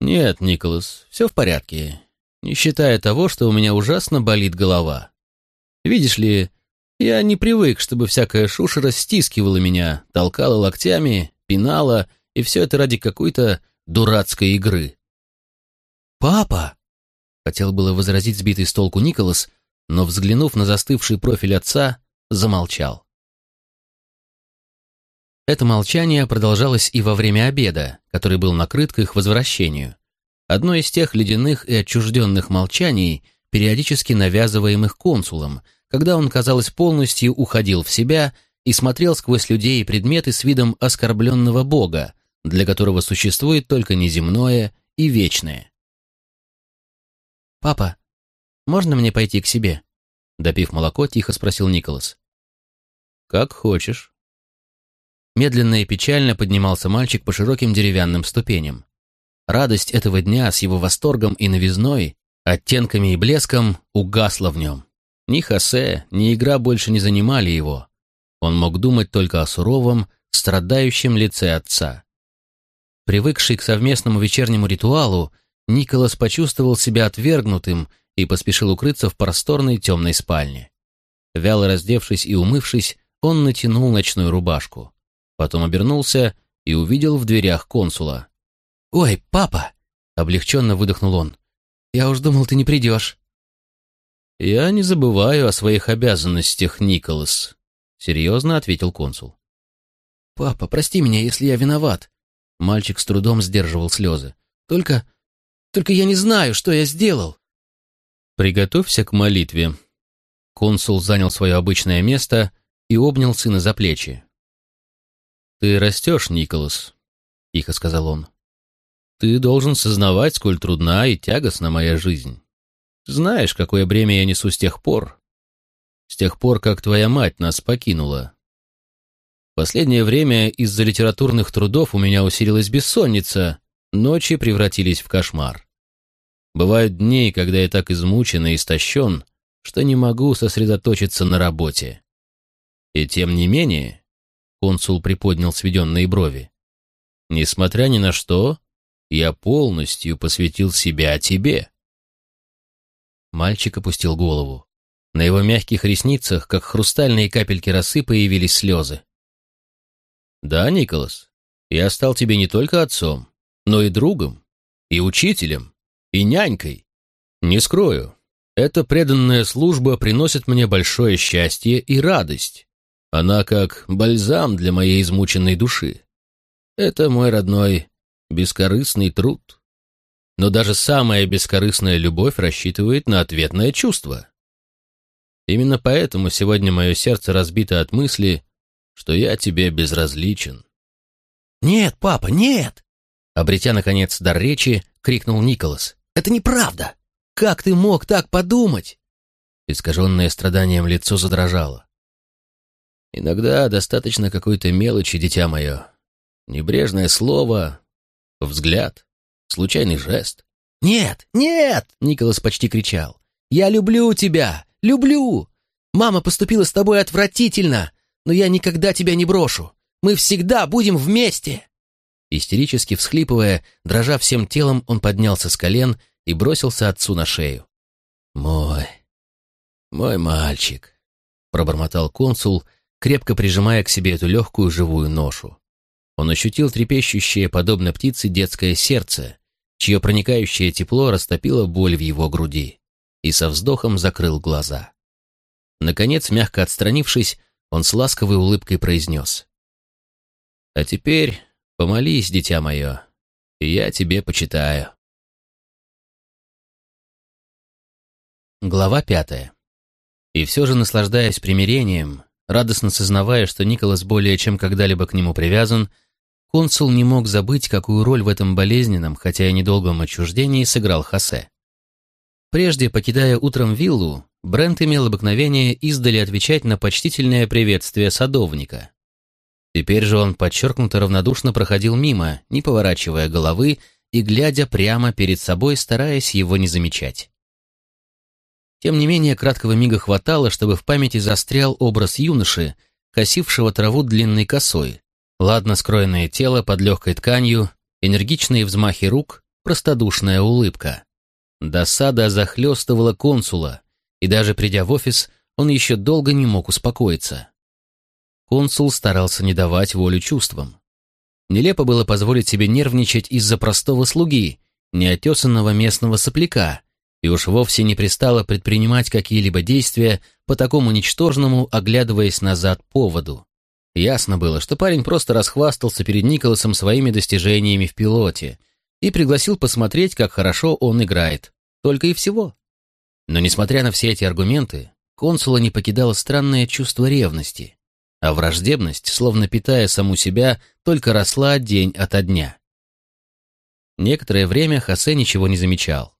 «Нет, Николас, все в порядке, не считая того, что у меня ужасно болит голова. Видишь ли, я не привык, чтобы всякая шушера стискивала меня, толкала локтями, пинала, и все это ради какой-то дурацкой игры». «Папа!» — хотел было возразить сбитый с толку Николас, но, взглянув на застывший профиль отца, замолчал. Это молчание продолжалось и во время обеда, который был накрыт к их возвращению. Одно из тех ледяных и отчужденных молчаний, периодически навязываемых консулом, когда он, казалось, полностью уходил в себя и смотрел сквозь людей и предметы с видом оскорбленного бога, для которого существует только неземное и вечное. «Папа, можно мне пойти к себе?» Допив молоко, тихо спросил Николас. «Как хочешь». Медленно и печально поднимался мальчик по широким деревянным ступеням. Радость этого дня с его восторгом и новизной, оттенками и блеском угасла в нем. Ни Хосе, ни игра больше не занимали его. Он мог думать только о суровом, страдающем лице отца. Привыкший к совместному вечернему ритуалу, Николас почувствовал себя отвергнутым и поспешил укрыться в просторной темной спальне. Вяло раздевшись и умывшись, он натянул ночную рубашку. Потом обернулся и увидел в дверях консула. «Ой, папа!» — облегченно выдохнул он. «Я уж думал, ты не придешь». «Я не забываю о своих обязанностях, Николас», — серьезно ответил консул. «Папа, прости меня, если я виноват». Мальчик с трудом сдерживал слезы. «Только... только я не знаю, что я сделал». «Приготовься к молитве». Консул занял свое обычное место и обнял сына за плечи. «Ты растешь, Николас», — тихо сказал он. «Ты должен сознавать, сколь трудна и тягостна моя жизнь. Знаешь, какое бремя я несу с тех пор, с тех пор, как твоя мать нас покинула. Последнее время из-за литературных трудов у меня усилилась бессонница, ночи превратились в кошмар. Бывают дни, когда я так измучен и истощен, что не могу сосредоточиться на работе. И тем не менее, Консул приподнял сведенные брови. «Несмотря ни на что, я полностью посвятил себя тебе». Мальчик опустил голову. На его мягких ресницах, как хрустальные капельки росы, появились слезы. «Да, Николас, я стал тебе не только отцом, но и другом, и учителем, и нянькой. Не скрою, эта преданная служба приносит мне большое счастье и радость. Она как бальзам для моей измученной души. Это мой родной бескорыстный труд. Но даже самая бескорыстная любовь рассчитывает на ответное чувство. Именно поэтому сегодня мое сердце разбито от мысли, что я тебе безразличен. «Нет, папа, нет!» Обретя, наконец, дар речи, крикнул Николас. «Это неправда! Как ты мог так подумать?» Искаженное страданием лицо задрожало. Иногда достаточно какой-то мелочи, дитя мое. Небрежное слово, взгляд, случайный жест. «Нет, нет!» — Николас почти кричал. «Я люблю тебя! Люблю! Мама поступила с тобой отвратительно, но я никогда тебя не брошу. Мы всегда будем вместе!» Истерически всхлипывая, дрожа всем телом, он поднялся с колен и бросился отцу на шею. «Мой, мой мальчик», — пробормотал консул, крепко прижимая к себе эту легкую живую ношу. Он ощутил трепещущее, подобно птице, детское сердце, чье проникающее тепло растопило боль в его груди, и со вздохом закрыл глаза. Наконец, мягко отстранившись, он с ласковой улыбкой произнес. «А теперь помолись, дитя мое, и я тебе почитаю». Глава пятая. И все же, наслаждаясь примирением, Радостно сознавая, что Николас более чем когда-либо к нему привязан, консул не мог забыть, какую роль в этом болезненном, хотя и недолгом отчуждении сыграл Хосе. Прежде, покидая утром виллу, Брент имел обыкновение издали отвечать на почтительное приветствие садовника. Теперь же он подчеркнуто равнодушно проходил мимо, не поворачивая головы и глядя прямо перед собой, стараясь его не замечать. Тем не менее, краткого мига хватало, чтобы в памяти застрял образ юноши, косившего траву длинной косой, ладно скроенное тело под легкой тканью, энергичные взмахи рук, простодушная улыбка. Досада захлестывала консула, и даже придя в офис, он еще долго не мог успокоиться. Консул старался не давать волю чувствам. Нелепо было позволить себе нервничать из-за простого слуги, неотесанного местного сопляка, и уж вовсе не пристало предпринимать какие-либо действия по такому ничтожному, оглядываясь назад поводу. Ясно было, что парень просто расхвастался перед Николасом своими достижениями в пилоте и пригласил посмотреть, как хорошо он играет. Только и всего. Но несмотря на все эти аргументы, консула не покидало странное чувство ревности, а враждебность, словно питая саму себя, только росла день ото дня. Некоторое время Хосе ничего не замечал.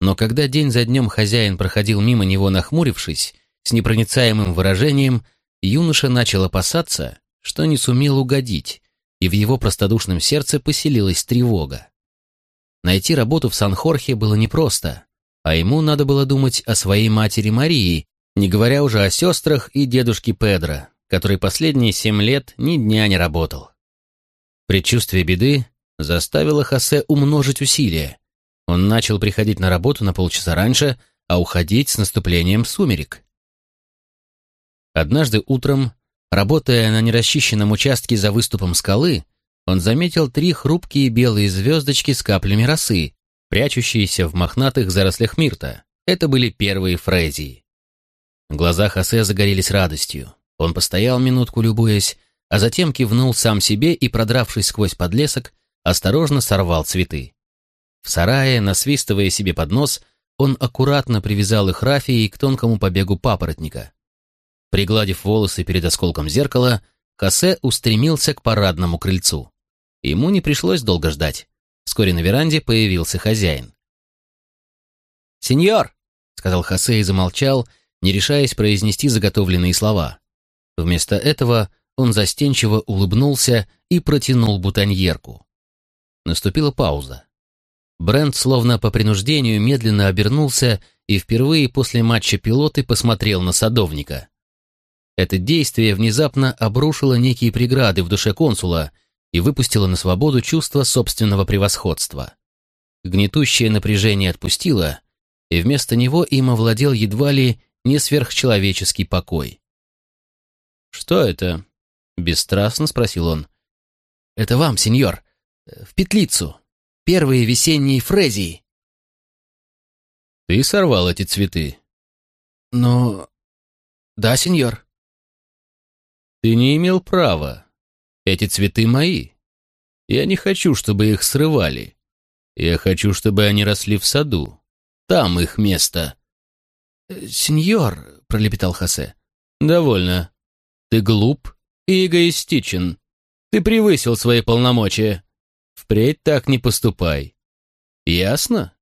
Но когда день за днем хозяин проходил мимо него, нахмурившись, с непроницаемым выражением, юноша начал опасаться, что не сумел угодить, и в его простодушном сердце поселилась тревога. Найти работу в Сан-Хорхе было непросто, а ему надо было думать о своей матери Марии, не говоря уже о сестрах и дедушке Педро, который последние семь лет ни дня не работал. Предчувствие беды заставило Хосе умножить усилия. Он начал приходить на работу на полчаса раньше, а уходить с наступлением сумерек. Однажды утром, работая на нерасчищенном участке за выступом скалы, он заметил три хрупкие белые звездочки с каплями росы, прячущиеся в мохнатых зарослях мирта. Это были первые фрезии. Глаза Хосе загорелись радостью. Он постоял минутку, любуясь, а затем кивнул сам себе и, продравшись сквозь подлесок, осторожно сорвал цветы. В сарае, насвистывая себе под нос, он аккуратно привязал их рафией к тонкому побегу папоротника. Пригладив волосы перед осколком зеркала, Хосе устремился к парадному крыльцу. Ему не пришлось долго ждать. Вскоре на веранде появился хозяин. «Сеньор!» — сказал Хосе и замолчал, не решаясь произнести заготовленные слова. Вместо этого он застенчиво улыбнулся и протянул бутоньерку. Наступила пауза. Брент, словно по принуждению, медленно обернулся и впервые после матча пилоты посмотрел на садовника. Это действие внезапно обрушило некие преграды в душе консула и выпустило на свободу чувство собственного превосходства. Гнетущее напряжение отпустило, и вместо него им овладел едва ли не сверхчеловеческий покой. «Что это?» — бесстрастно спросил он. «Это вам, сеньор. В петлицу. Первые весенние фрезии». «Ты сорвал эти цветы?» «Но...» «Да, сеньор». «Ты не имел права. Эти цветы мои. Я не хочу, чтобы их срывали. Я хочу, чтобы они росли в саду. Там их место». «Э, «Сеньор», — пролепетал Хосе. «Довольно. Ты глуп и эгоистичен. Ты превысил свои полномочия. Впредь так не поступай. Ясно?»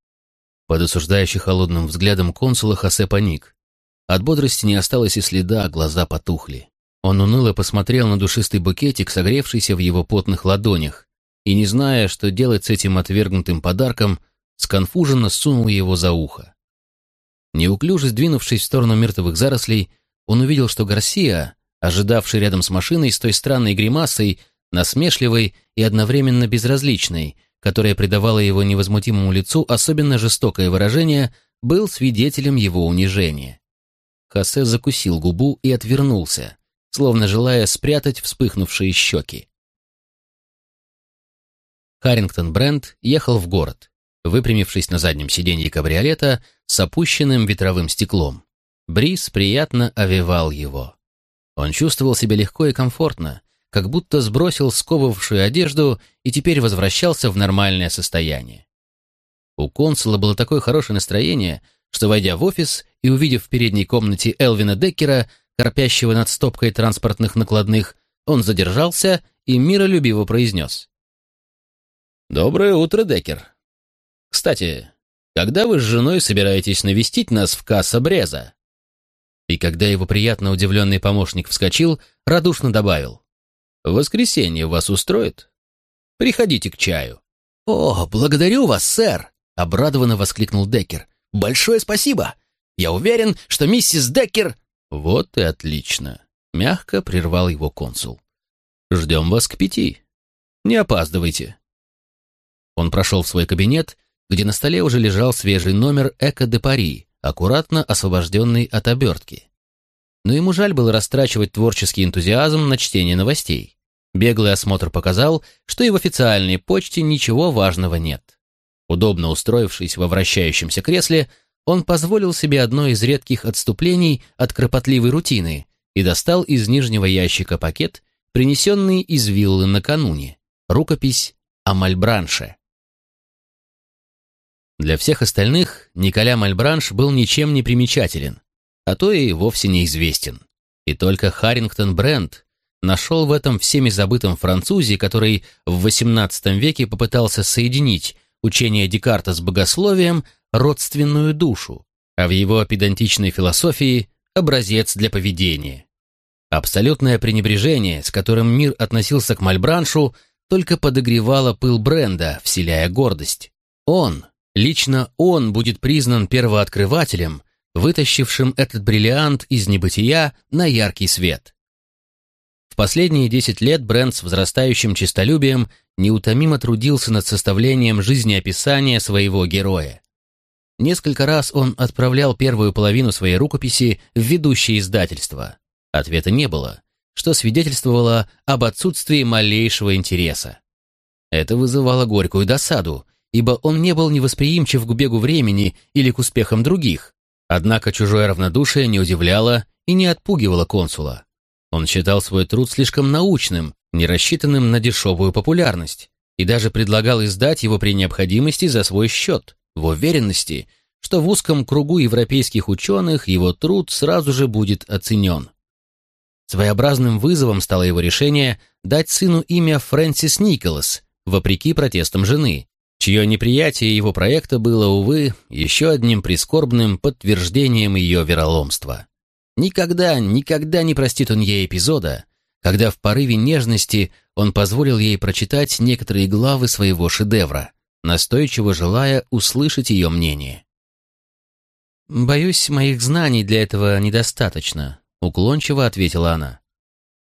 Под осуждающий холодным взглядом консула Хосе паник. От бодрости не осталось и следа, глаза потухли. Он уныло посмотрел на душистый букетик, согревшийся в его потных ладонях, и, не зная, что делать с этим отвергнутым подарком, сконфуженно сунул его за ухо. Неуклюже сдвинувшись в сторону мертвых зарослей, он увидел, что Гарсия, ожидавший рядом с машиной с той странной гримасой, насмешливой и одновременно безразличной, которая придавала его невозмутимому лицу особенно жестокое выражение, был свидетелем его унижения. Хосе закусил губу и отвернулся, словно желая спрятать вспыхнувшие щеки. Харрингтон Брент ехал в город, выпрямившись на заднем сиденье кабриолета с опущенным ветровым стеклом. Бриз приятно овевал его. Он чувствовал себя легко и комфортно, как будто сбросил сковывавшую одежду и теперь возвращался в нормальное состояние. У консула было такое хорошее настроение, что, войдя в офис и увидев в передней комнате Элвина Деккера, корпящего над стопкой транспортных накладных, он задержался и миролюбиво произнес. «Доброе утро, Деккер. Кстати, когда вы с женой собираетесь навестить нас в касса Бреза?» И когда его приятно удивленный помощник вскочил, радушно добавил. «В воскресенье вас устроит? Приходите к чаю». «О, благодарю вас, сэр!» — обрадованно воскликнул Деккер. «Большое спасибо! Я уверен, что миссис Деккер...» «Вот и отлично», — мягко прервал его консул. «Ждем вас к пяти. Не опаздывайте». Он прошел в свой кабинет, где на столе уже лежал свежий номер «Эко де Пари», аккуратно освобожденный от обертки. Но ему жаль было растрачивать творческий энтузиазм на чтение новостей. Беглый осмотр показал, что и в официальной почте ничего важного нет. Удобно устроившись во вращающемся кресле, он позволил себе одно из редких отступлений от кропотливой рутины и достал из нижнего ящика пакет, принесенный из виллы накануне, рукопись о Мальбранше. Для всех остальных Николя Мальбранш был ничем не примечателен, а то и вовсе неизвестен. И только Харрингтон Брент нашел в этом всеми забытом французе, который в XVIII веке попытался соединить учение Декарта с богословием, родственную душу, а в его педантичной философии – образец для поведения. Абсолютное пренебрежение, с которым мир относился к Мальбраншу, только подогревало пыл бренда, вселяя гордость. Он, лично он будет признан первооткрывателем, вытащившим этот бриллиант из небытия на яркий свет. Последние десять лет Брент с возрастающим честолюбием неутомимо трудился над составлением жизнеописания своего героя. Несколько раз он отправлял первую половину своей рукописи в ведущее издательство. Ответа не было, что свидетельствовало об отсутствии малейшего интереса. Это вызывало горькую досаду, ибо он не был невосприимчив к бегу времени или к успехам других. Однако чужое равнодушие не удивляло и не отпугивало консула. Он считал свой труд слишком научным, не рассчитанным на дешевую популярность, и даже предлагал издать его при необходимости за свой счет, в уверенности, что в узком кругу европейских ученых его труд сразу же будет оценен. Своеобразным вызовом стало его решение дать сыну имя Фрэнсис Николас, вопреки протестам жены, чье неприятие его проекта было, увы, еще одним прискорбным подтверждением ее вероломства. Никогда, никогда не простит он ей эпизода, когда в порыве нежности он позволил ей прочитать некоторые главы своего шедевра, настойчиво желая услышать ее мнение. «Боюсь, моих знаний для этого недостаточно», — уклончиво ответила она.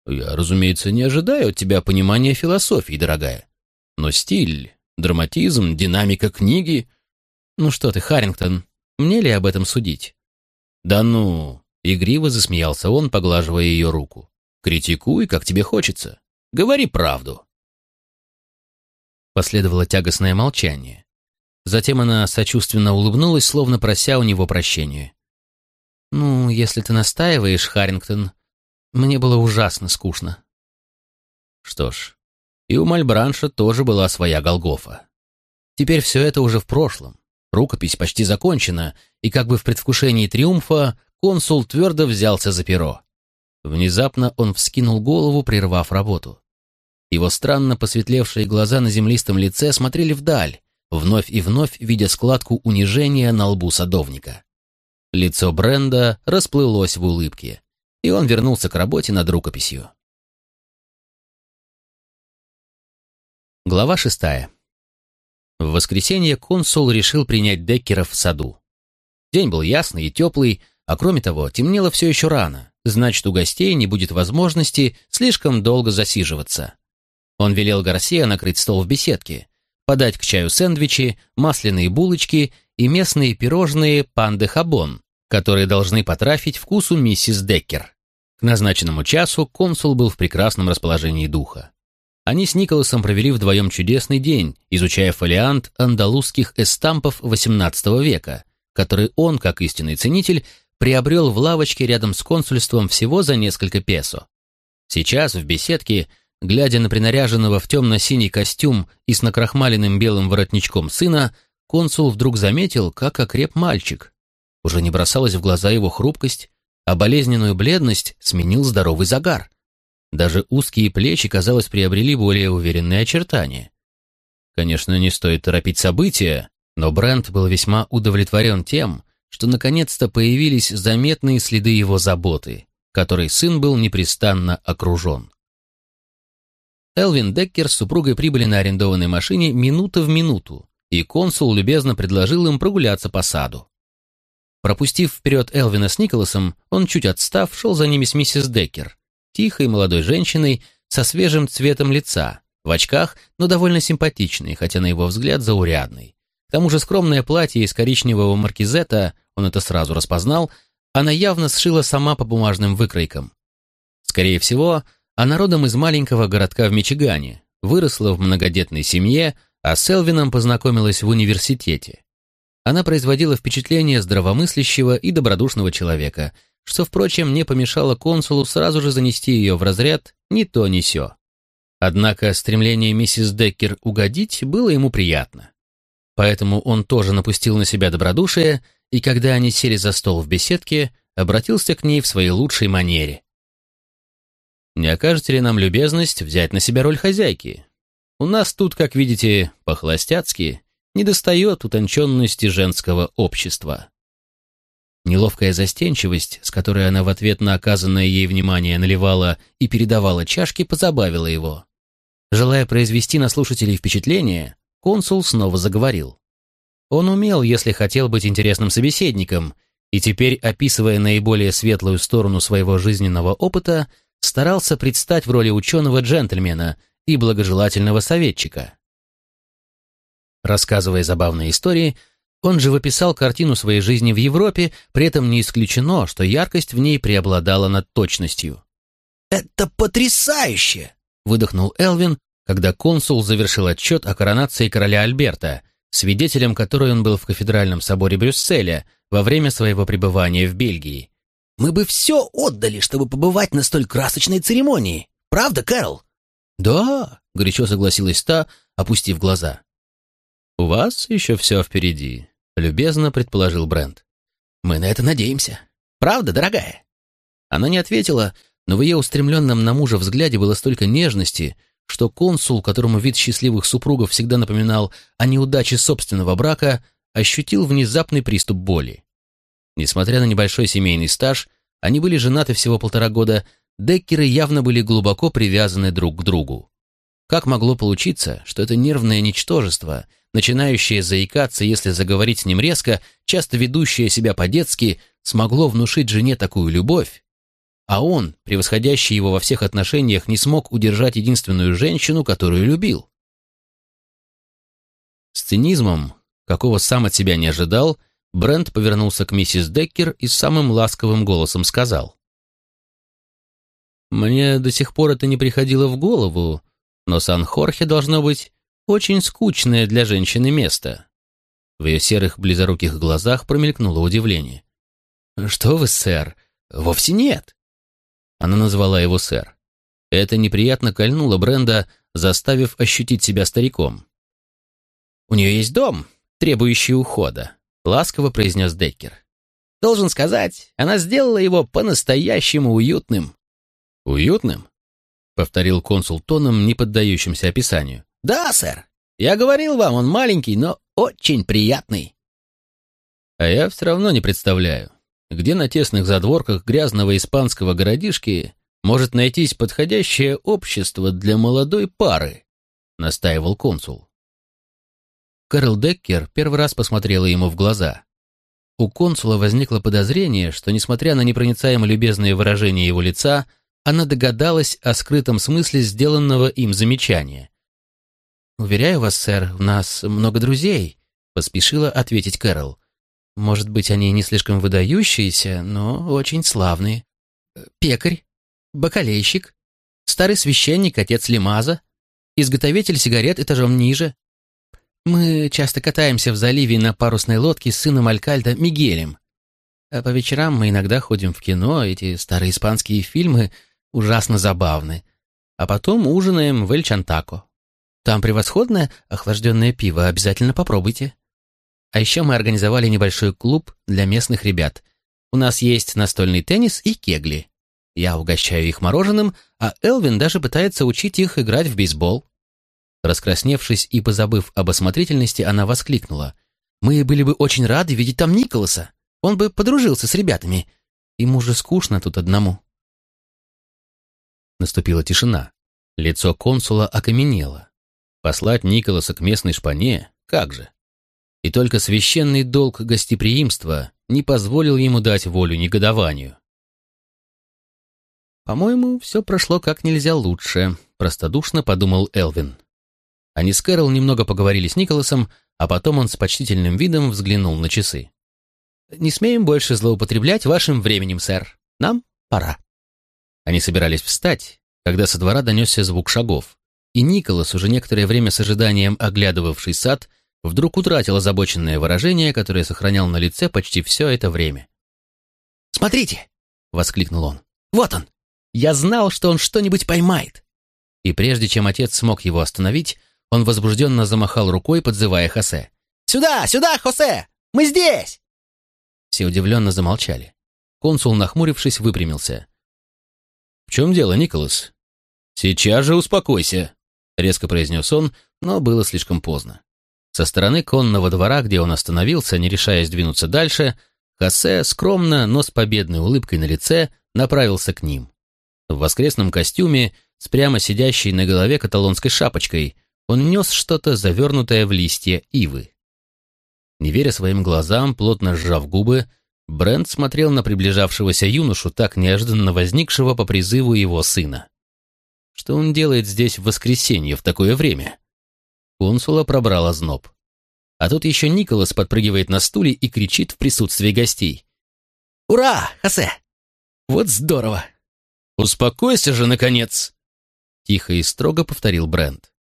«Я, разумеется, не ожидаю от тебя понимания философии, дорогая. Но стиль, драматизм, динамика книги... Ну что ты, Харрингтон, мне ли об этом судить? Да ну, игриво засмеялся он, поглаживая ее руку. Критикуй, как тебе хочется. Говори правду. Последовало тягостное молчание. Затем она сочувственно улыбнулась, словно прося у него прощения. «Ну, если ты настаиваешь, Харрингтон, мне было ужасно скучно». Что ж, и у Мальбранша тоже была своя Голгофа. Теперь все это уже в прошлом. Рукопись почти закончена, и как бы в предвкушении триумфа консул твердо взялся за перо. Внезапно он вскинул голову, прервав работу. Его странно посветлевшие глаза на землистом лице смотрели вдаль, вновь и вновь видя складку унижения на лбу садовника. Лицо Бренда расплылось в улыбке, и он вернулся к работе над рукописью. Глава шестая. В воскресенье консул решил принять Деккера в саду. День был ясный и теплый, а кроме того, темнело все еще рано, значит, у гостей не будет возможности слишком долго засиживаться. Он велел Гарсия накрыть стол в беседке, подать к чаю сэндвичи, масляные булочки и местные пирожные панде хабон, которые должны потрафить вкусу миссис Деккер. К назначенному часу консул был в прекрасном расположении духа. Они с Николасом провели вдвоем чудесный день, изучая фолиант андалузских эстампов XVIII века, который он, как истинный ценитель, приобрел в лавочке рядом с консульством всего за несколько песо. Сейчас в беседке, глядя на принаряженного в темно-синий костюм и с накрахмаленным белым воротничком сына, консул вдруг заметил, как окреп мальчик. Уже не бросалась в глаза его хрупкость, а болезненную бледность сменил здоровый загар. Даже узкие плечи, казалось, приобрели более уверенные очертания. Конечно, не стоит торопить события, но Брент был весьма удовлетворен тем, что наконец-то появились заметные следы его заботы, которой сын был непрестанно окружен. Элвин Деккер с супругой прибыли на арендованной машине минута в минуту, и консул любезно предложил им прогуляться по саду. Пропустив вперед Элвина с Николасом, он, чуть отстав, шел за ними с миссис Деккер, тихой молодой женщиной со свежим цветом лица, в очках, но довольно симпатичный, хотя на его взгляд заурядный. К тому же скромное платье из коричневого маркизета, он это сразу распознал, она явно сшила сама по бумажным выкройкам. Скорее всего, она родом из маленького городка в Мичигане, выросла в многодетной семье, а с Элвином познакомилась в университете. Она производила впечатление здравомыслящего и добродушного человека, что, впрочем, не помешало консулу сразу же занести ее в разряд «ни то, ни сё». Однако стремление миссис Деккер угодить было ему приятно. Поэтому он тоже напустил на себя добродушие, и когда они сели за стол в беседке, обратился к ней в своей лучшей манере. «Не окажете ли нам любезность взять на себя роль хозяйки? У нас тут, как видите, по-холостяцки недостает утонченности женского общества». Неловкая застенчивость, с которой она в ответ на оказанное ей внимание наливала и передавала чашки, позабавила его. Желая произвести на слушателей впечатление, консул снова заговорил. Он умел, если хотел быть интересным собеседником, и теперь, описывая наиболее светлую сторону своего жизненного опыта, старался предстать в роли ученого-джентльмена и благожелательного советчика. Рассказывая забавные истории, он же выписал картину своей жизни в Европе, при этом не исключено, что яркость в ней преобладала над точностью. «Это потрясающе!» — выдохнул Элвин, когда консул завершил отчет о коронации короля Альберта, свидетелем которой он был в кафедральном соборе Брюсселя во время своего пребывания в Бельгии. «Мы бы все отдали, чтобы побывать на столь красочной церемонии. Правда, Кэрол?» «Да», — горячо согласилась та, опустив глаза. «У вас еще все впереди», — любезно предположил Брент. «Мы на это надеемся. Правда, дорогая?» Она не ответила, но в ее устремленном на мужа взгляде было столько нежности, что консул, которому вид счастливых супругов всегда напоминал о неудаче собственного брака, ощутил внезапный приступ боли. Несмотря на небольшой семейный стаж, они были женаты всего полтора года, Деккеры явно были глубоко привязаны друг к другу. Как могло получиться, что это нервное ничтожество, начинающее заикаться, если заговорить с ним резко, часто ведущее себя по-детски, смогло внушить жене такую любовь, а он, превосходящий его во всех отношениях, не смог удержать единственную женщину, которую любил. С цинизмом, какого сам от себя не ожидал, Брент повернулся к миссис Деккер и самым ласковым голосом сказал. «Мне до сих пор это не приходило в голову, но Сан-Хорхе должно быть очень скучное для женщины место. В ее серых близоруких глазах промелькнуло удивление. «Что вы, сэр? Вовсе нет!» Она назвала его сэр. Это неприятно кольнуло Бренда, заставив ощутить себя стариком. «У нее есть дом, требующий ухода», — ласково произнес Деккер. «Должен сказать, она сделала его по-настоящему уютным». «Уютным?» — повторил консул тоном, не поддающимся описанию. «Да, сэр. Я говорил вам, он маленький, но очень приятный». «А я все равно не представляю, где на тесных задворках грязного испанского городишки может найтись подходящее общество для молодой пары», — настаивал консул. Кэрол Деккер первый раз посмотрела ему в глаза. У консула возникло подозрение, что, несмотря на непроницаемо любезные выражения его лица, она догадалась о скрытом смысле сделанного им замечания. «Уверяю вас, сэр, у нас много друзей», — поспешила ответить Кэрол. «Может быть, они не слишком выдающиеся, но очень славные. Пекарь, бакалейщик, старый священник, отец Лимаза, изготовитель сигарет этажом ниже. Мы часто катаемся в заливе на парусной лодке с сыном Алькальда Мигелем. А по вечерам мы иногда ходим в кино, эти старые испанские фильмы ужасно забавны. А потом ужинаем в Эль-Чантако. Там превосходное охлажденное пиво, обязательно попробуйте. А еще мы организовали небольшой клуб для местных ребят. У нас есть настольный теннис и кегли. Я угощаю их мороженым, а Элвин даже пытается учить их играть в бейсбол. Раскрасневшись и позабыв об осмотрительности, она воскликнула. «Мы были бы очень рады видеть там Николаса. Он бы подружился с ребятами. Ему же скучно тут одному». Наступила тишина. Лицо консула окаменело. Послать Николаса к местной шпане? Как же? И только священный долг гостеприимства не позволил ему дать волю негодованию. «По-моему, все прошло как нельзя лучше», — простодушно подумал Элвин. Они с Кэрол немного поговорили с Николасом, а потом он с почтительным видом взглянул на часы. «Не смеем больше злоупотреблять вашим временем, сэр. Нам пора». Они собирались встать, когда со двора донесся звук шагов, и Николас, уже некоторое время с ожиданием оглядывавший сад, вдруг утратил озабоченное выражение, которое сохранял на лице почти все это время. «Смотрите!» — воскликнул он. «Вот он! Я знал, что он что-нибудь поймает!» И прежде чем отец смог его остановить, он возбужденно замахал рукой, подзывая Хосе. «Сюда, сюда, Хосе! Мы здесь!» Все удивленно замолчали. Консул, нахмурившись, выпрямился. «В чем дело, Николас?» «Сейчас же успокойся», — резко произнес он, но было слишком поздно. Со стороны конного двора, где он остановился, не решаясь двинуться дальше, Хосе скромно, но с победной улыбкой на лице, направился к ним. В воскресном костюме, с прямо сидящей на голове каталонской шапочкой, он нес что-то завернутое в листья ивы. Не веря своим глазам, плотно сжав губы, Брент смотрел на приближавшегося юношу, так неожиданно возникшего по призыву его сына. Что он делает здесь в воскресенье в такое время? Консула пробрал озноб. А тут еще Николас подпрыгивает на стуле и кричит в присутствии гостей. «Ура, Хосе! Вот здорово!» «Успокойся же, наконец!» Тихо и строго повторил Брент.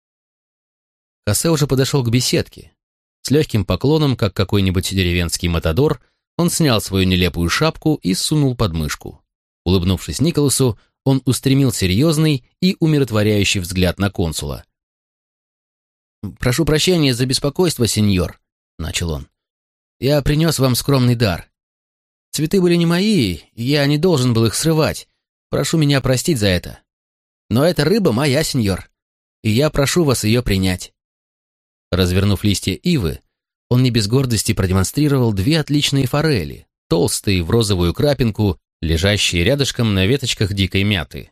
Хосе уже подошел к беседке. С легким поклоном, как какой-нибудь деревенский матадор, он снял свою нелепую шапку и сунул под мышку. Улыбнувшись Николасу, он устремил серьезный и умиротворяющий взгляд на консула. «Прошу прощения за беспокойство, сеньор», — начал он. «Я принес вам скромный дар. Цветы были не мои, я не должен был их срывать. Прошу меня простить за это. Но эта рыба моя, сеньор, и я прошу вас ее принять». Развернув листья ивы, он не без гордости продемонстрировал две отличные форели, толстые в розовую крапинку, лежащие рядышком на веточках дикой мяты.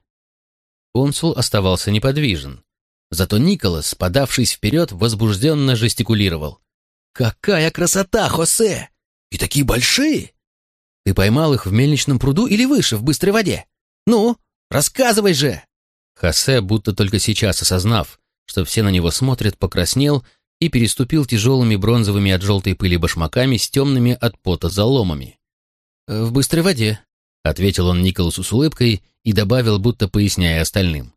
Консул оставался неподвижен, Зато Николас, подавшись вперед, возбужденно жестикулировал. «Какая красота, Хосе! И такие большие! Ты поймал их в мельничном пруду или выше, в быстрой воде? Ну, рассказывай же!» Хосе, будто только сейчас осознав, что все на него смотрят, покраснел и переступил тяжелыми бронзовыми от желтой пыли башмаками с темными от пота заломами. «В быстрой воде», — ответил он Николасу с улыбкой и добавил, будто поясняя остальным.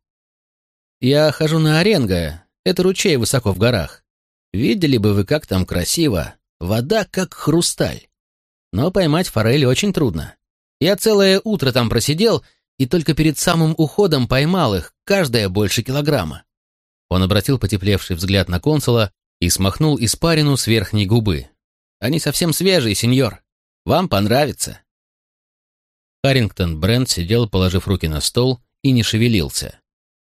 Я хожу на Оренго, это ручей высоко в горах. Видели бы вы, как там красиво, вода как хрусталь. Но поймать форель очень трудно. Я целое утро там просидел и только перед самым уходом поймал их, каждая больше килограмма. Он обратил потеплевший взгляд на консула и смахнул испарину с верхней губы. «Они совсем свежие, сеньор. Вам понравится». Харрингтон Брент сидел, положив руки на стол, и не шевелился.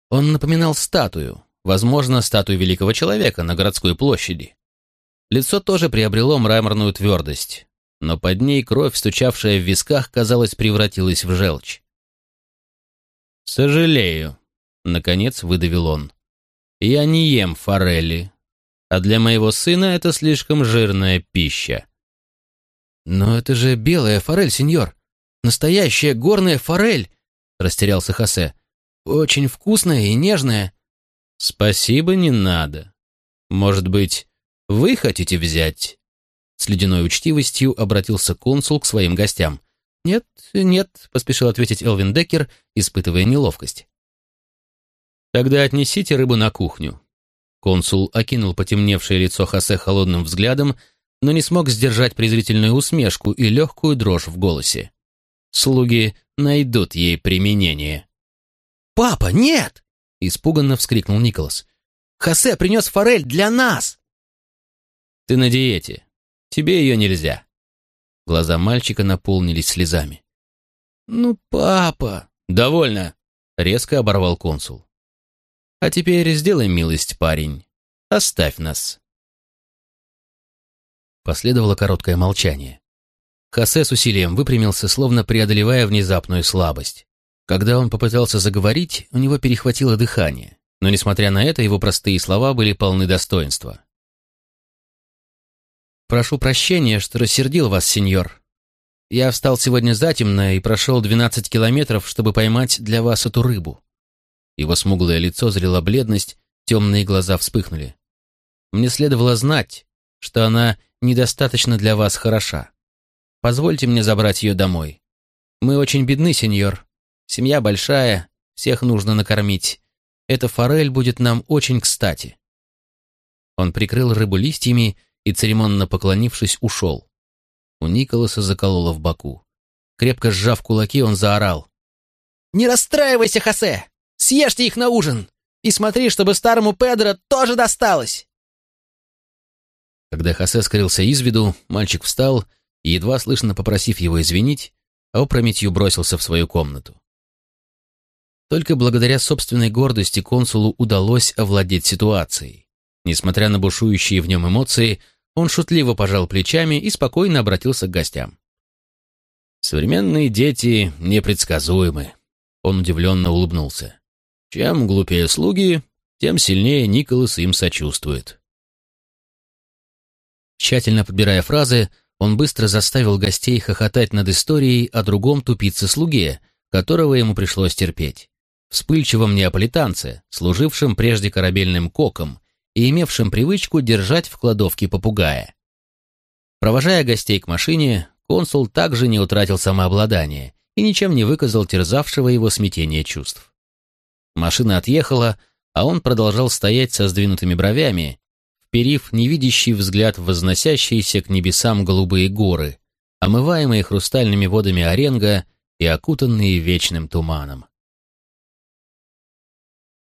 Он напоминал статую, возможно, статую великого человека на городской площади. Лицо тоже приобрело мраморную твердость, но под ней кровь, стучавшая в висках, казалось, превратилась в желчь. «Сожалею», — наконец выдавил он. «Я не ем форели, а для моего сына это слишком жирная пища». «Но это же белая форель, сеньор! Настоящая горная форель!» — растерялся Хосе. Очень вкусная и нежная. Спасибо, не надо. Может быть, вы хотите взять? С ледяной учтивостью обратился консул к своим гостям. «Нет, нет», — поспешил ответить Элвин Деккер, испытывая неловкость. «Тогда отнесите рыбу на кухню». Консул окинул потемневшее лицо Хосе холодным взглядом, но не смог сдержать презрительную усмешку и легкую дрожь в голосе. «Слуги найдут ей применение». «Папа, нет!» — испуганно вскрикнул Николас. «Хосе принес форель для нас!» «Ты на диете. Тебе ее нельзя». Глаза мальчика наполнились слезами. «Ну, папа...» «Довольно!» — резко оборвал консул. «А теперь сделай милость, парень. Оставь нас». Последовало короткое молчание. Хосе с усилием выпрямился, словно преодолевая внезапную слабость. Когда он попытался заговорить, у него перехватило дыхание, но, несмотря на это, его простые слова были полны достоинства. «Прошу прощения, что рассердил вас, сеньор. Я встал сегодня затемно и прошел 12 километров, чтобы поймать для вас эту рыбу». Его смуглое лицо зрела бледность, темные глаза вспыхнули. Мне следовало знать, что она недостаточно для вас хороша. Позвольте мне забрать ее домой. Мы очень бедны, сеньор. Семья большая, всех нужно накормить. Эта форель будет нам очень кстати». Он прикрыл рыбу листьями и, церемонно поклонившись, ушел. У Николаса закололо в боку. Крепко сжав кулаки, он заорал. «Не расстраивайся, Хосе! Съешьте их на ужин! И смотри, чтобы старому Педро тоже досталось!» Когда Хосе скрылся из виду, мальчик встал и, едва слышно попросив его извинить, опрометью бросился в свою комнату. Только благодаря собственной гордости консулу удалось овладеть ситуацией. Несмотря на бушующие в нем эмоции, он шутливо пожал плечами и спокойно обратился к гостям. «Современные дети непредсказуемы», — он удивленно улыбнулся. «Чем глупее слуги, тем сильнее Николас им сочувствует». Тщательно подбирая фразы, он быстро заставил гостей хохотать над историей о другом тупице-слуге, которого ему пришлось терпеть. Вспыльчивом неаполитанце, служившем прежде корабельным коком и имевшем привычку держать в кладовке попугая. Провожая гостей к машине, консул также не утратил самообладание и ничем не выказал терзавшего его смятения чувств. Машина отъехала, а он продолжал стоять со сдвинутыми бровями вперив невидящий взгляд в возносящиеся к небесам голубые горы, омываемые хрустальными водами Оренга и окутанные вечным туманом.